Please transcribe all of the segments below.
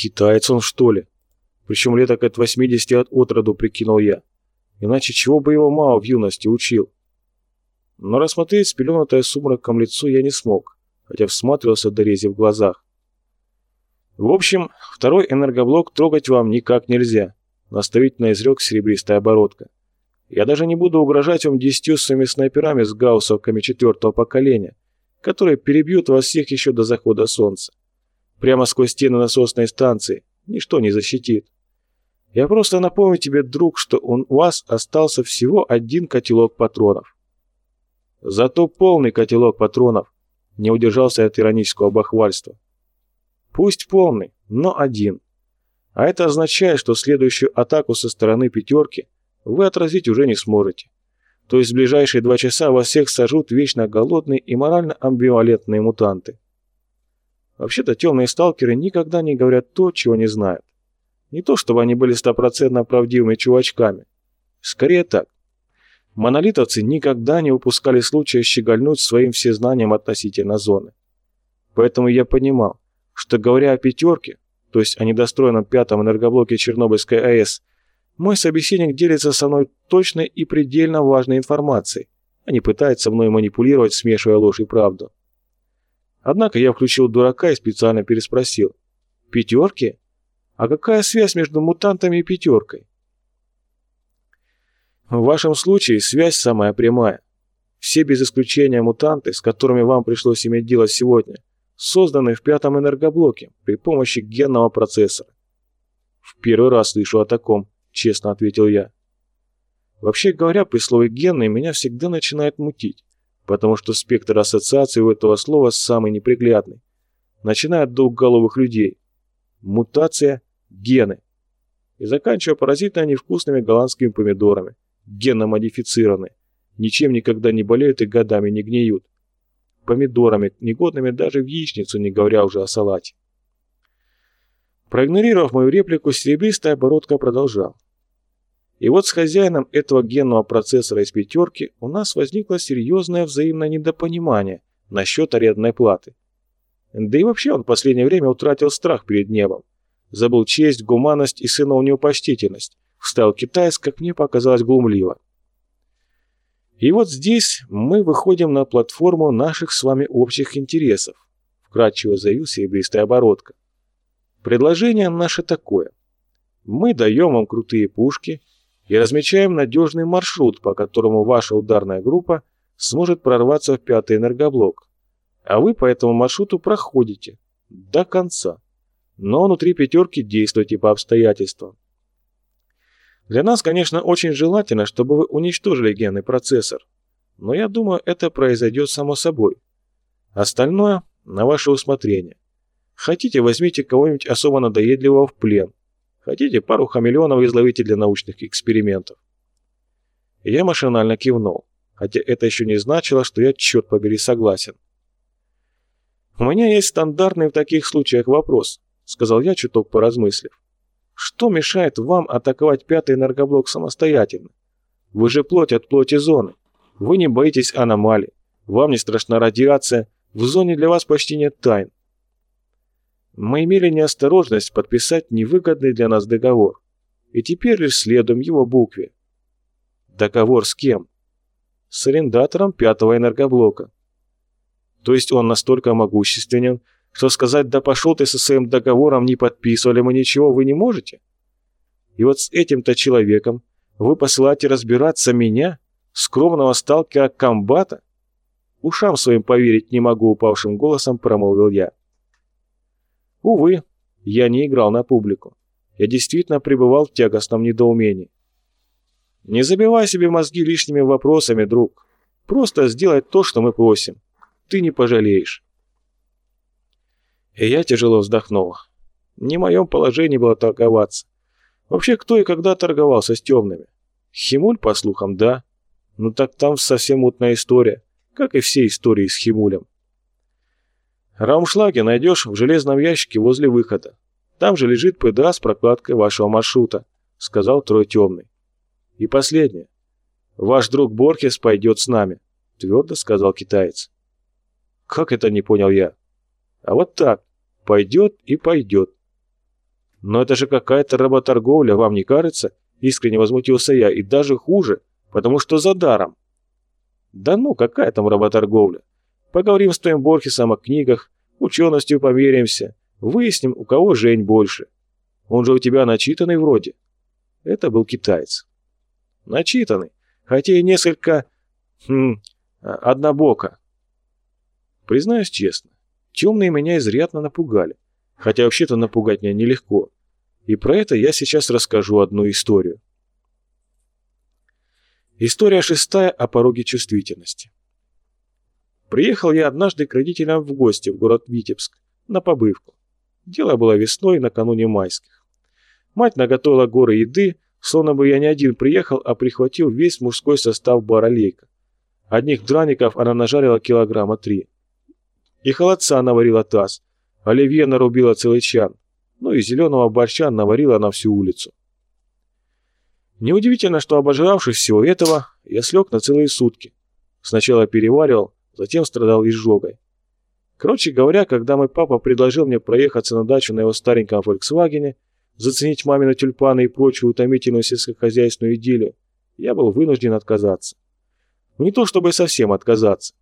Китаец он, что ли? Причем леток от 80 от отроду, прикинул я. Иначе чего бы его Мао в юности учил? Но рассмотреть спеленутое сумраком лицо я не смог, хотя всматривался до рези в глазах. В общем, второй энергоблок трогать вам никак нельзя, наставительно изрек серебристая оборотка. Я даже не буду угрожать вам десятью своими снайперами с гауссовками четвертого поколения, которые перебьют вас всех еще до захода солнца. Прямо сквозь стены насосной станции ничто не защитит. Я просто напомню тебе, друг, что у вас остался всего один котелок патронов. Зато полный котелок патронов не удержался от иронического бахвальства. Пусть полный, но один. А это означает, что следующую атаку со стороны пятерки вы отразить уже не сможете. То есть в ближайшие два часа вас всех сожрут вечно голодные и морально амбивалентные мутанты. Вообще-то темные сталкеры никогда не говорят то, чего не знают. Не то, чтобы они были стопроцентно правдивыми чувачками. Скорее так. Монолитовцы никогда не упускали случая щегольнуть своим всезнанием относительно зоны. Поэтому я понимал, что говоря о «пятерке», то есть о недостроенном пятом энергоблоке Чернобыльской АЭС, мой собеседник делится со мной точной и предельно важной информацией, а не пытается мной манипулировать, смешивая ложь и правду. Однако я включил дурака и специально переспросил. «Пятерки? А какая связь между мутантами и пятеркой?» В вашем случае связь самая прямая. Все без исключения мутанты, с которыми вам пришлось иметь дело сегодня, созданы в пятом энергоблоке при помощи генного процессора. В первый раз слышу о таком, честно ответил я. Вообще говоря, при слове «генный» меня всегда начинает мутить, потому что спектр ассоциаций у этого слова самый неприглядный. Начиная от двухголовых людей. Мутация, гены. И заканчивая поразительно невкусными голландскими помидорами, генно-модифицированные, ничем никогда не болеют и годами не гниют помидорами, негодными даже в яичницу, не говоря уже о салате. Проигнорировав мою реплику, серебристая оборотка продолжал. И вот с хозяином этого генного процессора из пятерки у нас возникло серьезное взаимное недопонимание насчет арендной платы. Да и вообще он в последнее время утратил страх перед небом. Забыл честь, гуманность и сыновнюю неупочтительность. Встал китаец, как мне показалось, глумливо. И вот здесь мы выходим на платформу наших с вами общих интересов, вкратчиво заявил серебристая оборотка. Предложение наше такое. Мы даем вам крутые пушки и размечаем надежный маршрут, по которому ваша ударная группа сможет прорваться в пятый энергоблок. А вы по этому маршруту проходите до конца. Но внутри пятерки действуйте по обстоятельствам. Для нас, конечно, очень желательно, чтобы вы уничтожили генный процессор, но я думаю, это произойдет само собой. Остальное на ваше усмотрение. Хотите, возьмите кого-нибудь особо надоедливого в плен. Хотите, пару хамелеонов изловите для научных экспериментов. я машинально кивнул, хотя это еще не значило, что я, черт побери, согласен. «У меня есть стандартный в таких случаях вопрос», — сказал я, чуток поразмыслив. Что мешает вам атаковать пятый энергоблок самостоятельно? Вы же плоть от плоти зоны. Вы не боитесь аномалий. Вам не страшна радиация. В зоне для вас почти нет тайн. Мы имели неосторожность подписать невыгодный для нас договор. И теперь лишь следуем его букве. Договор с кем? С арендатором пятого энергоблока. То есть он настолько могущественен, что сказать «да пошел ты со своим договором, не подписывали мы ничего, вы не можете?» И вот с этим-то человеком вы посылаете разбираться меня, скромного сталкера-комбата? Ушам своим поверить не могу, упавшим голосом промолвил я. Увы, я не играл на публику. Я действительно пребывал в тягостном недоумении. Не забивай себе мозги лишними вопросами, друг. Просто сделай то, что мы просим. Ты не пожалеешь. И я тяжело вздохнул. Не в моем положении было торговаться. Вообще, кто и когда торговался с темными? Химуль, по слухам, да. Ну так там совсем мутная история, как и все истории с Химулем. Раумшлаги найдешь в железном ящике возле выхода. Там же лежит ПДА с прокладкой вашего маршрута, сказал Трой Темный. И последнее. Ваш друг Борхес пойдет с нами, твердо сказал китаец. Как это не понял я? А вот так. Пойдет и пойдет. Но это же какая-то работорговля, вам не кажется? Искренне возмутился я, и даже хуже, потому что за даром. Да ну, какая там работорговля? Поговорим с твоим Борхесом о книгах, ученостью померимся, выясним, у кого Жень больше. Он же у тебя начитанный вроде. Это был китаец. Начитанный, хотя и несколько... Хм, однобоко. Признаюсь честно, темные меня изрядно напугали. Хотя вообще-то напугать меня нелегко. И про это я сейчас расскажу одну историю. История шестая о пороге чувствительности. Приехал я однажды к родителям в гости в город Витебск на побывку. Дело было весной, накануне майских. Мать наготовила горы еды, словно бы я не один приехал, а прихватил весь мужской состав бара «Лейка». Одних драников она нажарила килограмма три. И холодца наварила таз, оливье нарубила целый чан, ну и зеленого борща наварила на всю улицу. Неудивительно, что обожравшись всего этого, я слег на целые сутки. Сначала переваривал, затем страдал изжогой. Короче говоря, когда мой папа предложил мне проехаться на дачу на его стареньком «Фольксвагене», заценить мамины тюльпаны и прочую утомительную сельскохозяйственную идиллию, я был вынужден отказаться. Ну, не то чтобы совсем отказаться,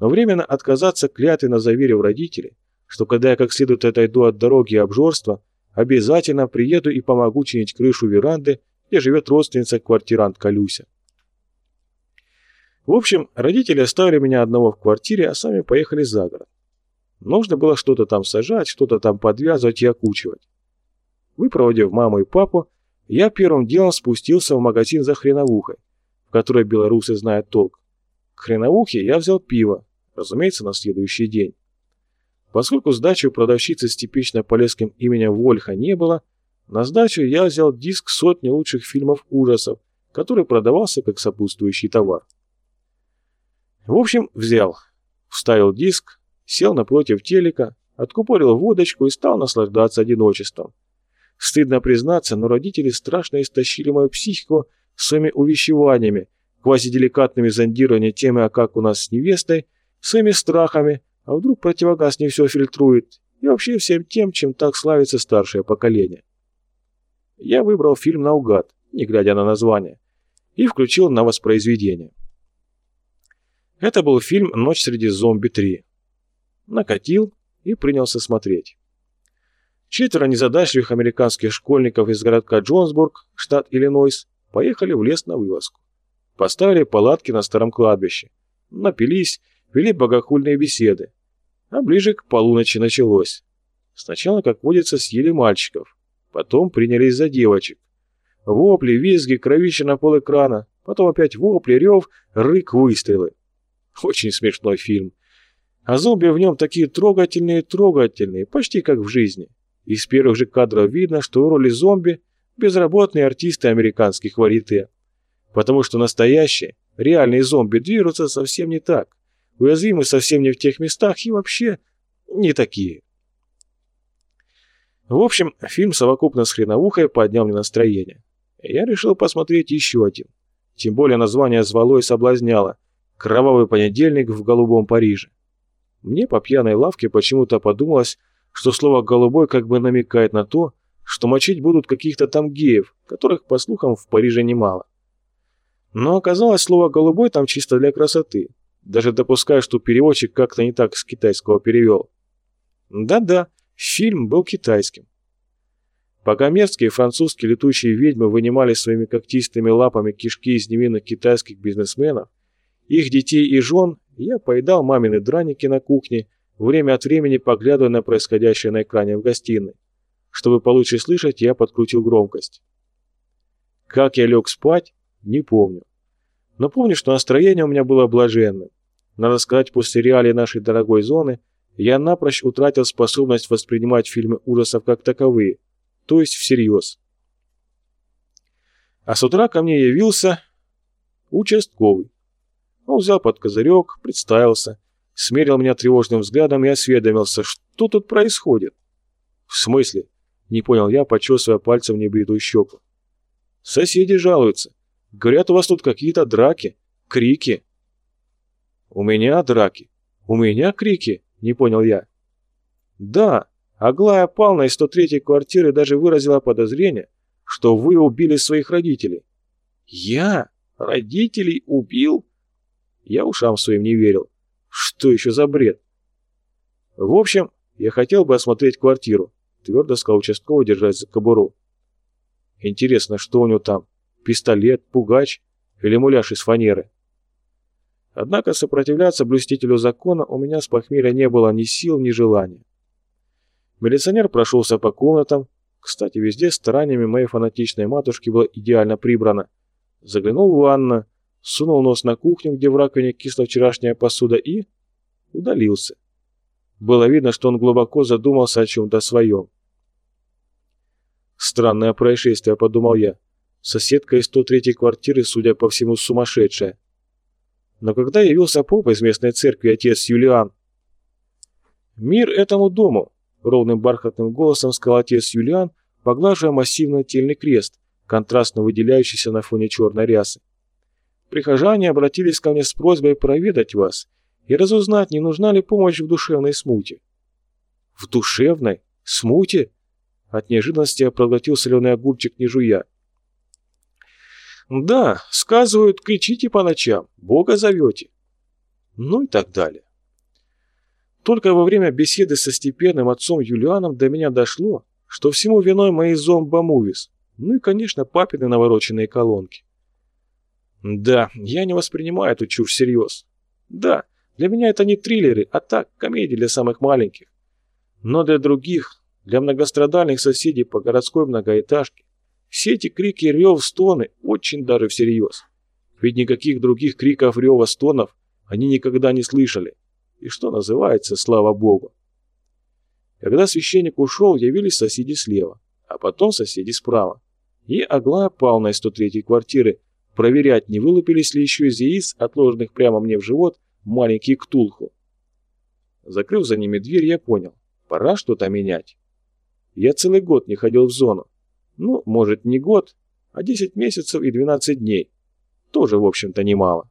но временно отказаться клятвенно заверив родителей, что когда я как следует отойду от дороги и обжорства, обязательно приеду и помогу чинить крышу веранды, где живет родственница квартирантка Люся. В общем, родители оставили меня одного в квартире, а сами поехали за город. Нужно было что-то там сажать, что-то там подвязывать и окучивать. Выпроводив маму и папу, я первым делом спустился в магазин за хреновухой, в которой белорусы знают толк. К хреновухе я взял пиво, разумеется, на следующий день. Поскольку сдачи у продавщицы с типично полесским именем Вольха не было, на сдачу я взял диск сотни лучших фильмов ужасов, который продавался как сопутствующий товар. В общем, взял, вставил диск, сел напротив телека, откупорил водочку и стал наслаждаться одиночеством. Стыдно признаться, но родители страшно истощили мою психику своими увещеваниями, квазиделикатными зондированиями темы, а как у нас с невестой, своими страхами, а вдруг противогаз не все фильтрует, и вообще всем тем, чем так славится старшее поколение. Я выбрал фильм наугад, не глядя на название, и включил на воспроизведение. Это был фильм «Ночь среди зомби 3». Накатил и принялся смотреть. Четверо незадачливых американских школьников из городка Джонсбург, штат Иллинойс, поехали в лес на вылазку. Поставили палатки на старом кладбище. Напились, вели богохульные беседы. А ближе к полуночи началось. Сначала, как водится, съели мальчиков. Потом принялись за девочек. Вопли, визги, кровища на пол экрана. Потом опять вопли, рев, рык, выстрелы. Очень смешной фильм. А зомби в нем такие трогательные-трогательные, почти как в жизни. Из первых же кадров видно, что в роли зомби безработные артисты американских варите. Потому что настоящие, реальные зомби движутся совсем не так. Уязвимы совсем не в тех местах и вообще не такие. В общем, фильм совокупно с хреновухой поднял мне настроение. Я решил посмотреть еще один. Тем более название звало и соблазняло. «Кровавый понедельник в голубом Париже». Мне по пьяной лавке почему-то подумалось, что слово «голубой» как бы намекает на то, что мочить будут каких-то там геев, которых, по слухам, в Париже немало. Но оказалось, слово «голубой» там чисто для красоты. Даже допускаю, что переводчик как-то не так с китайского перевел. Да-да, фильм был китайским. Пока мерзкие французские летучие ведьмы вынимали своими когтистыми лапами кишки из невинных китайских бизнесменов, их детей и жен, я поедал мамины драники на кухне, время от времени поглядывая на происходящее на экране в гостиной. Чтобы получше слышать, я подкрутил громкость. Как я лег спать, не помню. Но помню, что настроение у меня было блаженным. Надо сказать, после реалий нашей дорогой зоны я напрочь утратил способность воспринимать фильмы ужасов как таковые, то есть всерьез. А с утра ко мне явился участковый. Он взял под козырек, представился, смерил меня тревожным взглядом и осведомился, что тут происходит. «В смысле?» — не понял я, почесывая пальцем небритую щеку. «Соседи жалуются. Говорят, у вас тут какие-то драки, крики». «У меня драки? У меня крики?» — не понял я. «Да, Аглая Павловна из 103-й квартиры даже выразила подозрение, что вы убили своих родителей. Я? Родителей убил? Я ушам своим не верил. Что еще за бред? В общем, я хотел бы осмотреть квартиру, твердо сказал участковый, держась за кобуру. Интересно, что у него там? Пистолет, пугач или муляж из фанеры? Однако сопротивляться блюстителю закона у меня с похмелья не было ни сил, ни желания. Милиционер прошелся по комнатам, кстати, везде стараниями моей фанатичной матушки было идеально прибрано. Заглянул в ванну, сунул нос на кухню, где в раковине кисла вчерашняя посуда и... удалился. Было видно, что он глубоко задумался о чем-то своем. Странное происшествие, подумал я. Соседка из 103-й квартиры, судя по всему, сумасшедшая. Но когда явился поп из местной церкви, отец Юлиан... «Мир этому дому!» — ровным бархатным голосом сказал отец Юлиан, поглаживая массивный тельный крест, контрастно выделяющийся на фоне черной рясы. «Прихожане обратились ко мне с просьбой проведать вас и разузнать, не нужна ли помощь в душевной смуте». «В душевной? Смуте?» От неожиданности я проглотил соленый огурчик, не жуя. Да, сказывают, кричите по ночам, Бога зовете. Ну и так далее. Только во время беседы со степенным отцом Юлианом до меня дошло, что всему виной мои зомбомувис, ну и, конечно, папины навороченные колонки. Да, я не воспринимаю эту чушь всерьез. Да, для меня это не триллеры, а так, комедии для самых маленьких. Но для других, для многострадальных соседей по городской многоэтажке, все эти крики, рев, стоны очень даже всерьез. Ведь никаких других криков, рева, стонов они никогда не слышали. И что называется, слава богу. Когда священник ушел, явились соседи слева, а потом соседи справа. И Аглая Павловна из 103-й квартиры проверять, не вылупились ли еще из яиц, отложенных прямо мне в живот, маленькие ктулху. Закрыв за ними дверь, я понял, пора что-то менять. Я целый год не ходил в зону. Ну, может, не год, а 10 месяцев и 12 дней. Тоже, в общем-то, немало.